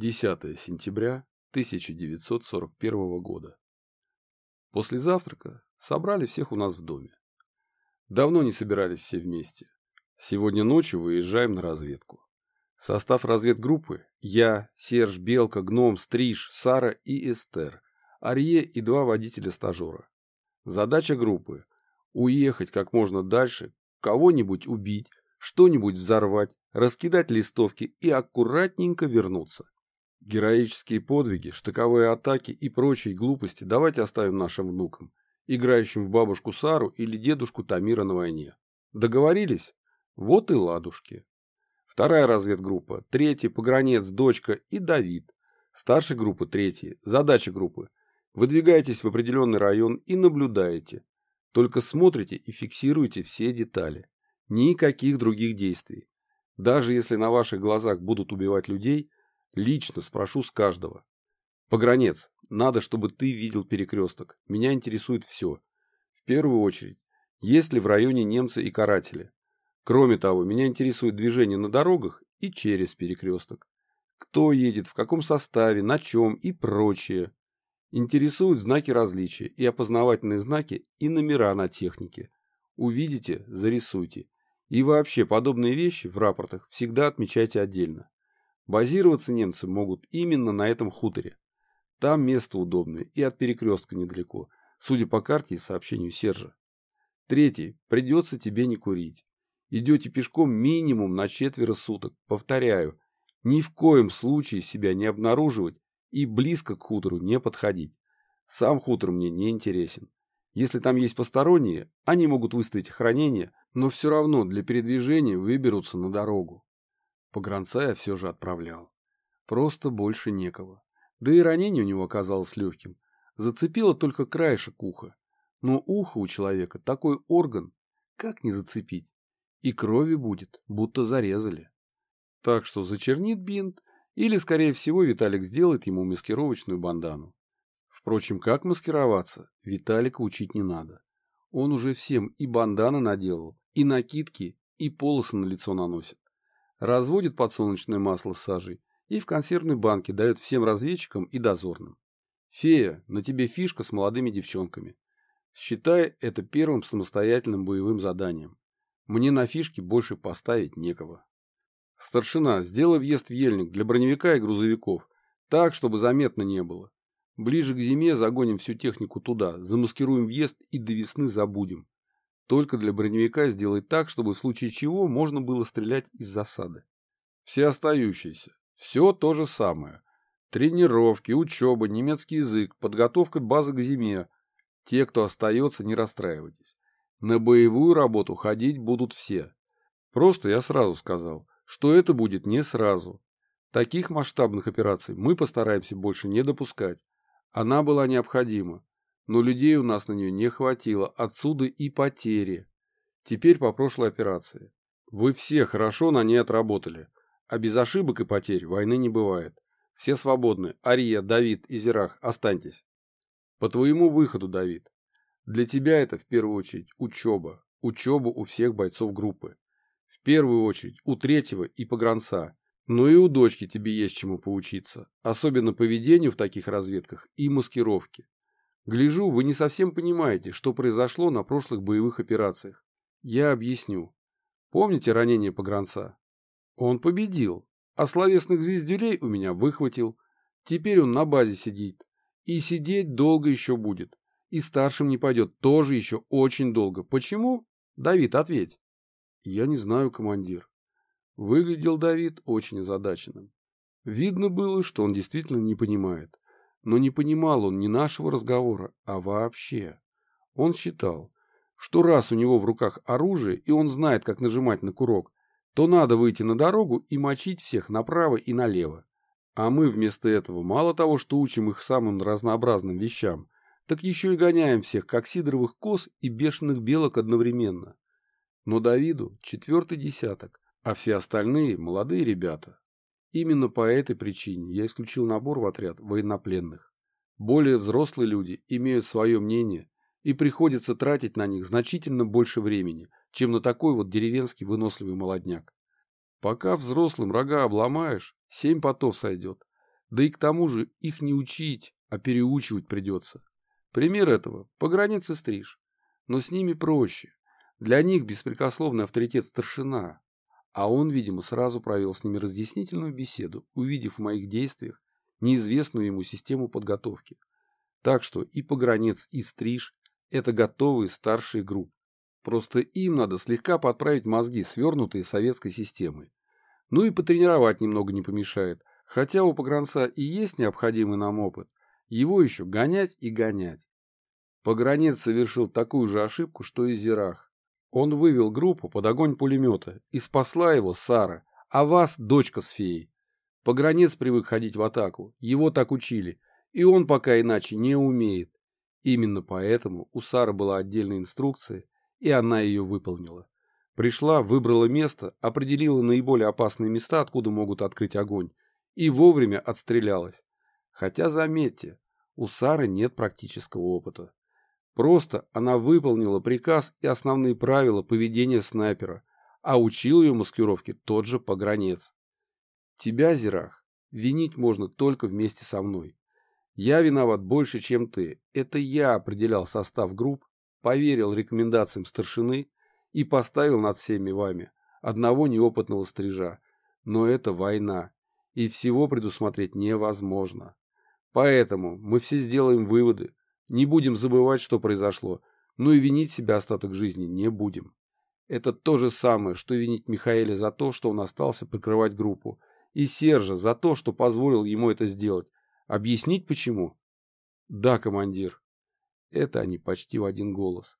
10 сентября 1941 года. После завтрака собрали всех у нас в доме. Давно не собирались все вместе. Сегодня ночью выезжаем на разведку. Состав разведгруппы – я, Серж, Белка, Гном, Стриж, Сара и Эстер, Арье и два водителя-стажера. Задача группы – уехать как можно дальше, кого-нибудь убить, что-нибудь взорвать, раскидать листовки и аккуратненько вернуться. Героические подвиги, штыковые атаки и прочие глупости давайте оставим нашим внукам, играющим в бабушку Сару или дедушку Тамира на войне. Договорились? Вот и ладушки. Вторая разведгруппа, третий погранец, дочка и Давид. Старшей группы третий, задача группы. Выдвигаетесь в определенный район и наблюдаете. Только смотрите и фиксируйте все детали. Никаких других действий. Даже если на ваших глазах будут убивать людей, лично спрошу с каждого. Погранец, надо, чтобы ты видел перекресток. Меня интересует все. В первую очередь, есть ли в районе немцы и каратели. Кроме того, меня интересует движение на дорогах и через перекресток. Кто едет, в каком составе, на чем и прочее. Интересуют знаки различия и опознавательные знаки и номера на технике. Увидите, зарисуйте. И вообще подобные вещи в рапортах всегда отмечайте отдельно. Базироваться немцы могут именно на этом хуторе. Там место удобное и от перекрестка недалеко, судя по карте и сообщению Сержа. Третий. Придется тебе не курить. Идете пешком минимум на четверо суток. Повторяю, ни в коем случае себя не обнаруживать и близко к хутору не подходить. Сам хутор мне не интересен. Если там есть посторонние, они могут выставить охранение, но все равно для передвижения выберутся на дорогу. Погранца я все же отправлял. Просто больше некого. Да и ранение у него оказалось легким. Зацепило только краешек уха. Но ухо у человека такой орган, как не зацепить? И крови будет, будто зарезали. Так что зачернит бинт, или, скорее всего, Виталик сделает ему маскировочную бандану. Впрочем, как маскироваться, Виталика учить не надо. Он уже всем и банданы наделал, и накидки, и полосы на лицо наносит. Разводит подсолнечное масло с сажей и в консервной банке дает всем разведчикам и дозорным. Фея, на тебе фишка с молодыми девчонками. Считай это первым самостоятельным боевым заданием. Мне на фишке больше поставить некого. Старшина, сделай въезд в ельник для броневика и грузовиков, так, чтобы заметно не было. Ближе к зиме загоним всю технику туда, замаскируем въезд и до весны забудем. Только для броневика сделай так, чтобы в случае чего можно было стрелять из засады. Все остающиеся. Все то же самое. Тренировки, учеба, немецкий язык, подготовка базы к зиме. Те, кто остается, не расстраивайтесь. На боевую работу ходить будут все. Просто я сразу сказал, что это будет не сразу. Таких масштабных операций мы постараемся больше не допускать. Она была необходима но людей у нас на нее не хватило, отсюда и потери. Теперь по прошлой операции. Вы все хорошо на ней отработали, а без ошибок и потерь войны не бывает. Все свободны. Ария, Давид, Изерах, останьтесь. По твоему выходу, Давид. Для тебя это в первую очередь учеба. Учеба у всех бойцов группы. В первую очередь у третьего и погранца. Но и у дочки тебе есть чему поучиться. Особенно поведению в таких разведках и маскировке. Гляжу, вы не совсем понимаете, что произошло на прошлых боевых операциях. Я объясню. Помните ранение погранца? Он победил, а словесных звездюлей у меня выхватил. Теперь он на базе сидит. И сидеть долго еще будет. И старшим не пойдет тоже еще очень долго. Почему? Давид, ответь. Я не знаю, командир. Выглядел Давид очень озадаченным. Видно было, что он действительно не понимает. Но не понимал он ни нашего разговора, а вообще. Он считал, что раз у него в руках оружие, и он знает, как нажимать на курок, то надо выйти на дорогу и мочить всех направо и налево. А мы вместо этого мало того, что учим их самым разнообразным вещам, так еще и гоняем всех, как сидоровых коз и бешеных белок одновременно. Но Давиду четвертый десяток, а все остальные молодые ребята. Именно по этой причине я исключил набор в отряд военнопленных. Более взрослые люди имеют свое мнение, и приходится тратить на них значительно больше времени, чем на такой вот деревенский выносливый молодняк. Пока взрослым рога обломаешь, семь потов сойдет. Да и к тому же их не учить, а переучивать придется. Пример этого – пограницы стриж. Но с ними проще. Для них беспрекословный авторитет старшина. А он, видимо, сразу провел с ними разъяснительную беседу, увидев в моих действиях неизвестную ему систему подготовки. Так что и погранец, и стриж – это готовые старшие группы. Просто им надо слегка подправить мозги, свернутые советской системой. Ну и потренировать немного не помешает, хотя у погранца и есть необходимый нам опыт, его еще гонять и гонять. Погранец совершил такую же ошибку, что и Зирах. Он вывел группу под огонь пулемета, и спасла его Сара, а вас дочка с феей. Погранец привык ходить в атаку, его так учили, и он пока иначе не умеет. Именно поэтому у Сары была отдельная инструкция, и она ее выполнила. Пришла, выбрала место, определила наиболее опасные места, откуда могут открыть огонь, и вовремя отстрелялась. Хотя, заметьте, у Сары нет практического опыта. Просто она выполнила приказ и основные правила поведения снайпера, а учил ее маскировке тот же погранец. Тебя, Зирах, винить можно только вместе со мной. Я виноват больше, чем ты. Это я определял состав групп, поверил рекомендациям старшины и поставил над всеми вами одного неопытного стрижа. Но это война, и всего предусмотреть невозможно. Поэтому мы все сделаем выводы, не будем забывать, что произошло, но и винить себя остаток жизни не будем. Это то же самое, что винить Михаэля за то, что он остался прикрывать группу, и Сержа за то, что позволил ему это сделать. Объяснить почему? Да, командир. Это они почти в один голос.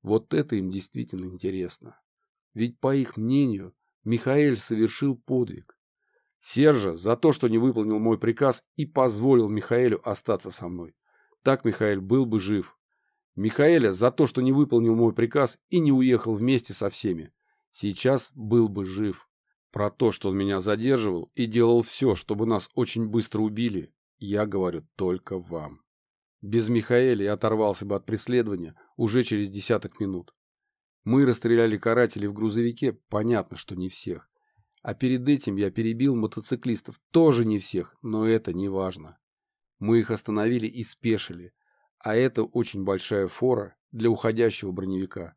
Вот это им действительно интересно. Ведь, по их мнению, Михаэль совершил подвиг. Сержа за то, что не выполнил мой приказ и позволил Михаэлю остаться со мной. Так Михаэль был бы жив. Михаэля за то, что не выполнил мой приказ и не уехал вместе со всеми. Сейчас был бы жив. Про то, что он меня задерживал и делал все, чтобы нас очень быстро убили, я говорю только вам. Без Михаэля я оторвался бы от преследования уже через десяток минут. Мы расстреляли карателей в грузовике, понятно, что не всех. А перед этим я перебил мотоциклистов, тоже не всех, но это не важно. Мы их остановили и спешили, а это очень большая фора для уходящего броневика.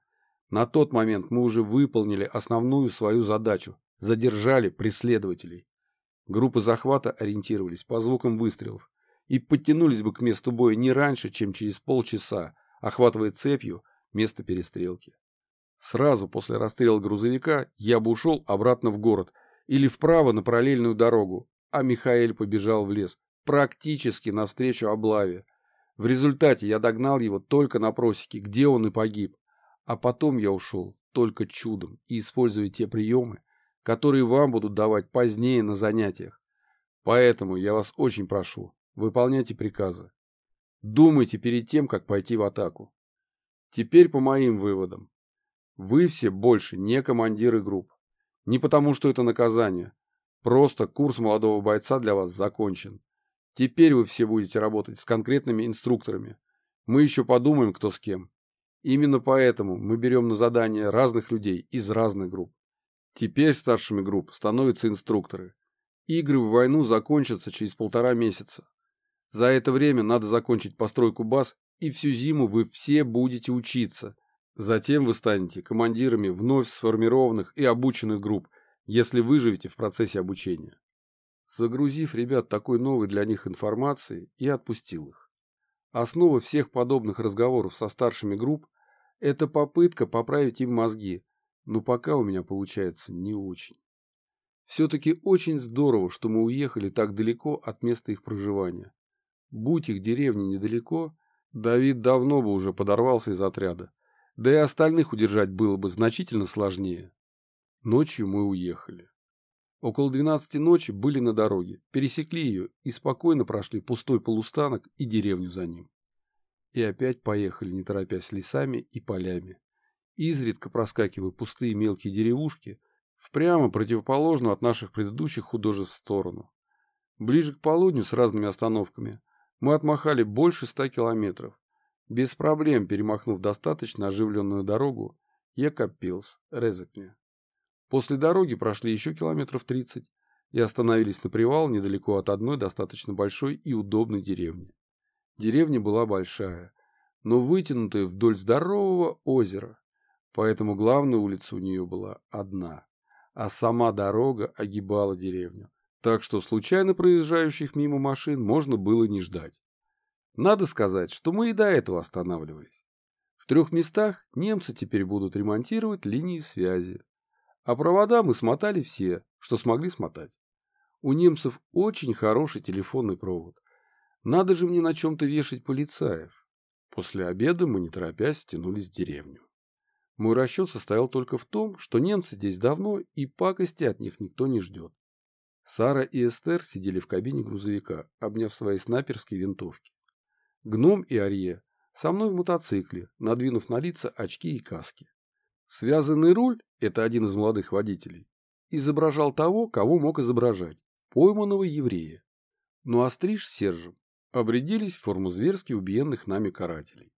На тот момент мы уже выполнили основную свою задачу, задержали преследователей. Группы захвата ориентировались по звукам выстрелов, и подтянулись бы к месту боя не раньше, чем через полчаса, охватывая цепью место перестрелки. Сразу после расстрела грузовика я бы ушел обратно в город или вправо на параллельную дорогу, а Михаил побежал в лес, практически навстречу облаве. В результате я догнал его только на просеке, где он и погиб. А потом я ушел только чудом и используя те приемы, которые вам будут давать позднее на занятиях. Поэтому я вас очень прошу, Выполняйте приказы. Думайте перед тем, как пойти в атаку. Теперь по моим выводам. Вы все больше не командиры групп. Не потому, что это наказание. Просто курс молодого бойца для вас закончен. Теперь вы все будете работать с конкретными инструкторами. Мы еще подумаем, кто с кем. Именно поэтому мы берем на задание разных людей из разных групп. Теперь старшими групп становятся инструкторы. Игры в войну закончатся через полтора месяца. За это время надо закончить постройку баз, и всю зиму вы все будете учиться. Затем вы станете командирами вновь сформированных и обученных групп, если выживете в процессе обучения. Загрузив ребят такой новой для них информацией, я отпустил их. Основа всех подобных разговоров со старшими групп – это попытка поправить им мозги, но пока у меня получается не очень. Все-таки очень здорово, что мы уехали так далеко от места их проживания. Будь их деревни недалеко, Давид давно бы уже подорвался из отряда. Да и остальных удержать было бы значительно сложнее. Ночью мы уехали. Около двенадцати ночи были на дороге, пересекли ее и спокойно прошли пустой полустанок и деревню за ним. И опять поехали, не торопясь лесами и полями. Изредка проскакивая пустые мелкие деревушки, в прямо противоположную от наших предыдущих художеств сторону. Ближе к полудню с разными остановками мы отмахали больше ста километров. Без проблем перемахнув достаточно оживленную дорогу, я копился, Резекне. После дороги прошли еще километров тридцать, и остановились на привал недалеко от одной достаточно большой и удобной деревни. Деревня была большая, но вытянутая вдоль здорового озера, поэтому главная улица у нее была одна, а сама дорога огибала деревню, так что случайно проезжающих мимо машин можно было не ждать. Надо сказать, что мы и до этого останавливались. В трех местах немцы теперь будут ремонтировать линии связи, а провода мы смотали все, что смогли смотать. У немцев очень хороший телефонный провод. Надо же мне на чем-то вешать полицаев. После обеда мы, не торопясь, втянулись в деревню. Мой расчет состоял только в том, что немцы здесь давно, и пакости от них никто не ждет. Сара и Эстер сидели в кабине грузовика, обняв свои снайперские винтовки. Гном и Арье со мной в мотоцикле, надвинув на лица очки и каски. Связанный руль, это один из молодых водителей, изображал того, кого мог изображать, пойманного еврея. Ну а стриж с Сержем обрядились в форму зверски убиенных нами карателей.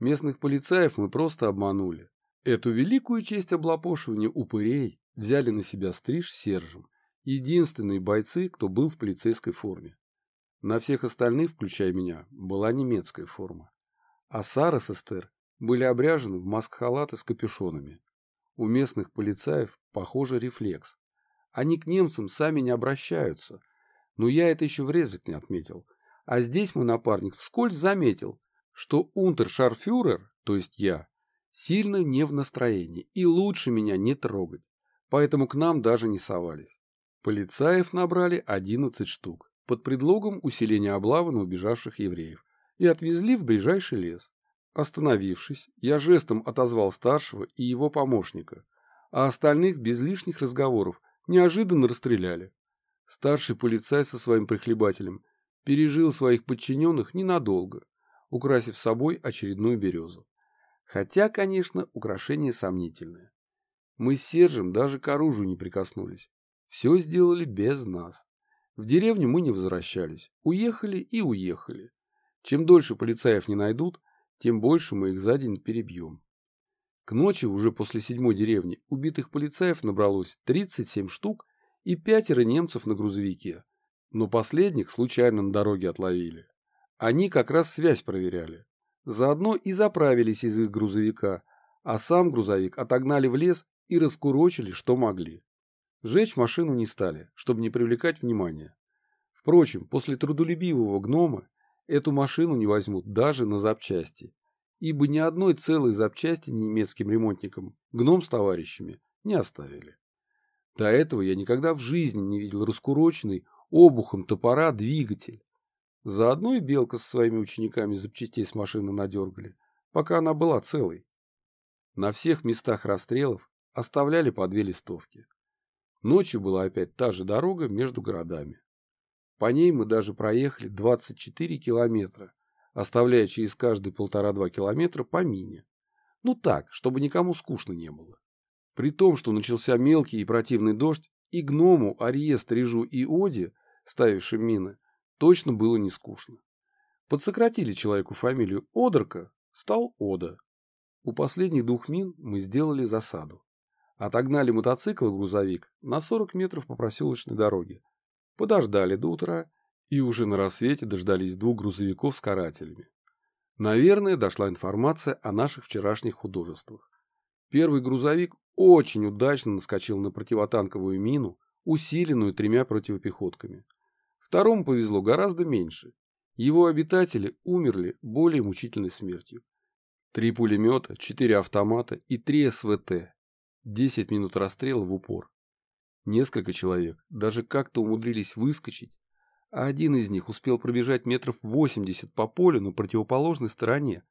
Местных полицаев мы просто обманули. Эту великую честь облапошивания упырей взяли на себя стриж с Сержем, единственные бойцы, кто был в полицейской форме. На всех остальных, включая меня, была немецкая форма. А Сара с Эстер были обряжены в маск-халаты с капюшонами. У местных полицаев, похоже, рефлекс. Они к немцам сами не обращаются. Но я это еще в резок не отметил. А здесь мой напарник вскользь заметил, что унтершарфюрер, то есть я, сильно не в настроении и лучше меня не трогать. Поэтому к нам даже не совались. Полицаев набрали 11 штук под предлогом усиления облавы на убежавших евреев и отвезли в ближайший лес. Остановившись, я жестом отозвал старшего и его помощника, а остальных без лишних разговоров неожиданно расстреляли. Старший полицай со своим прихлебателем пережил своих подчиненных ненадолго, украсив собой очередную березу. Хотя, конечно, украшение сомнительное. Мы с Сержем даже к оружию не прикоснулись. Все сделали без нас. В деревню мы не возвращались. Уехали и уехали. Чем дольше полицаев не найдут, тем больше мы их за день перебьем. К ночи, уже после седьмой деревни, убитых полицаев набралось 37 штук и пятеро немцев на грузовике. Но последних случайно на дороге отловили. Они как раз связь проверяли. Заодно и заправились из их грузовика, а сам грузовик отогнали в лес и раскурочили, что могли. Жечь машину не стали, чтобы не привлекать внимания. Впрочем, после трудолюбивого гнома эту машину не возьмут даже на запчасти, ибо ни одной целой запчасти немецким ремонтникам гном с товарищами не оставили. До этого я никогда в жизни не видел раскуроченный обухом топора двигатель. Заодно и Белка со своими учениками запчастей с машины надергали, пока она была целой. На всех местах расстрелов оставляли по две листовки. Ночью была опять та же дорога между городами. По ней мы даже проехали 24 километра, оставляя через каждые полтора-два километра по мине. Ну так, чтобы никому скучно не было. При том, что начался мелкий и противный дождь, и гному, Арье, Стрижу и Оде, ставившим мины, точно было не скучно. Подсократили человеку фамилию Одерка, стал Ода. У последних двух мин мы сделали засаду. Отогнали мотоцикл и грузовик на 40 метров по проселочной дороге, подождали до утра и уже на рассвете дождались двух грузовиков с карателями. Наверное, дошла информация о наших вчерашних художествах. Первый грузовик очень удачно наскочил на противотанковую мину, усиленную тремя противопехотками. Второму повезло гораздо меньше. Его обитатели умерли более мучительной смертью. Три пулемета, четыре автомата и три СВТ. Десять минут расстрела в упор. Несколько человек даже как-то умудрились выскочить, а один из них успел пробежать метров 80 по полю на противоположной стороне,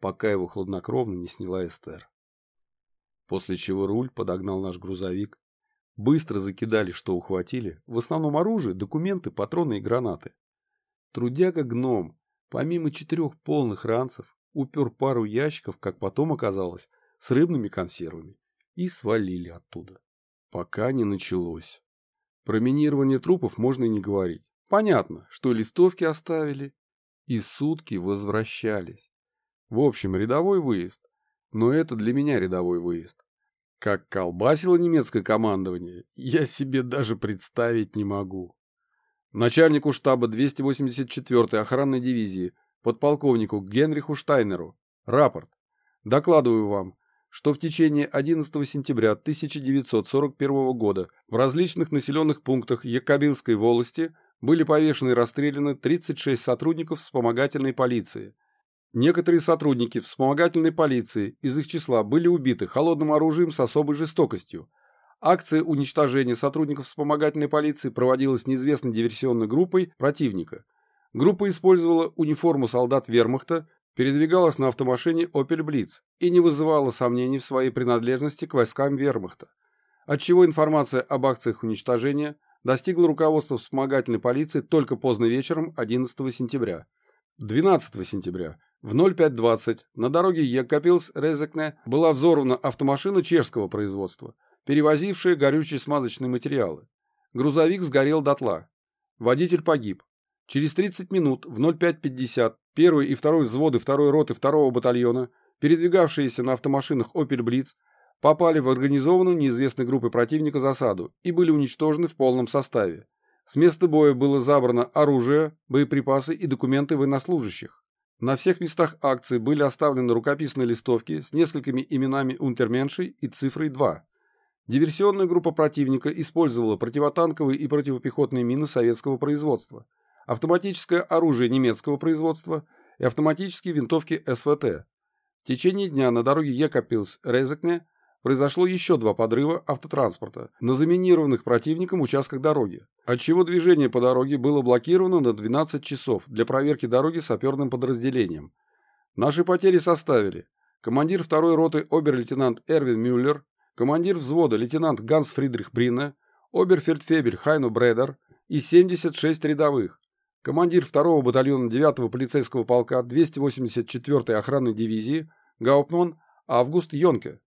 пока его хладнокровно не сняла Эстер. После чего руль подогнал наш грузовик. Быстро закидали, что ухватили, в основном оружие, документы, патроны и гранаты. Трудяга-гном, помимо четырех полных ранцев, упер пару ящиков, как потом оказалось, с рыбными консервами и свалили оттуда. Пока не началось. Про минирование трупов можно и не говорить. Понятно, что листовки оставили и сутки возвращались. В общем, рядовой выезд. Но это для меня рядовой выезд. Как колбасило немецкое командование, я себе даже представить не могу. Начальнику штаба 284-й охранной дивизии, подполковнику Генриху Штайнеру, рапорт. Докладываю вам, что в течение 11 сентября 1941 года в различных населенных пунктах Якобилской волости были повешены и расстреляны 36 сотрудников вспомогательной полиции. Некоторые сотрудники вспомогательной полиции из их числа были убиты холодным оружием с особой жестокостью. Акция уничтожения сотрудников вспомогательной полиции проводилась неизвестной диверсионной группой противника. Группа использовала униформу солдат вермахта, передвигалась на автомашине Opel Blitz и не вызывала сомнений в своей принадлежности к войскам вермахта, отчего информация об акциях уничтожения достигла руководства вспомогательной полиции только поздно вечером 11 сентября. 12 сентября в 05.20 на дороге Екапилс-Резекне была взорвана автомашина чешского производства, перевозившая горючие смазочные материалы. Грузовик сгорел дотла. Водитель погиб. Через 30 минут в 05.50 первый и второй взводы второй роты второго батальона, передвигавшиеся на автомашинах Opel Blitz, попали в организованную неизвестной группой противника засаду и были уничтожены в полном составе. С места боя было забрано оружие, боеприпасы и документы военнослужащих. На всех местах акции были оставлены рукописные листовки с несколькими именами унтерменшей и цифрой 2. Диверсионная группа противника использовала противотанковые и противопехотные мины советского производства – автоматическое оружие немецкого производства и автоматические винтовки СВТ. В течение дня на дороге Екапилс-Резекне произошло еще два подрыва автотранспорта на заминированных противником участках дороги, отчего движение по дороге было блокировано на 12 часов для проверки дороги саперным подразделением. Наши потери составили командир второй роты обер-лейтенант Эрвин Мюллер, командир взвода лейтенант Ганс Фридрих Бринне, оберфельдфебель Хайну Бредер и 76 рядовых, командир 2-го батальона 9-го полицейского полка 284-й охранной дивизии Гауптман Август Йонке,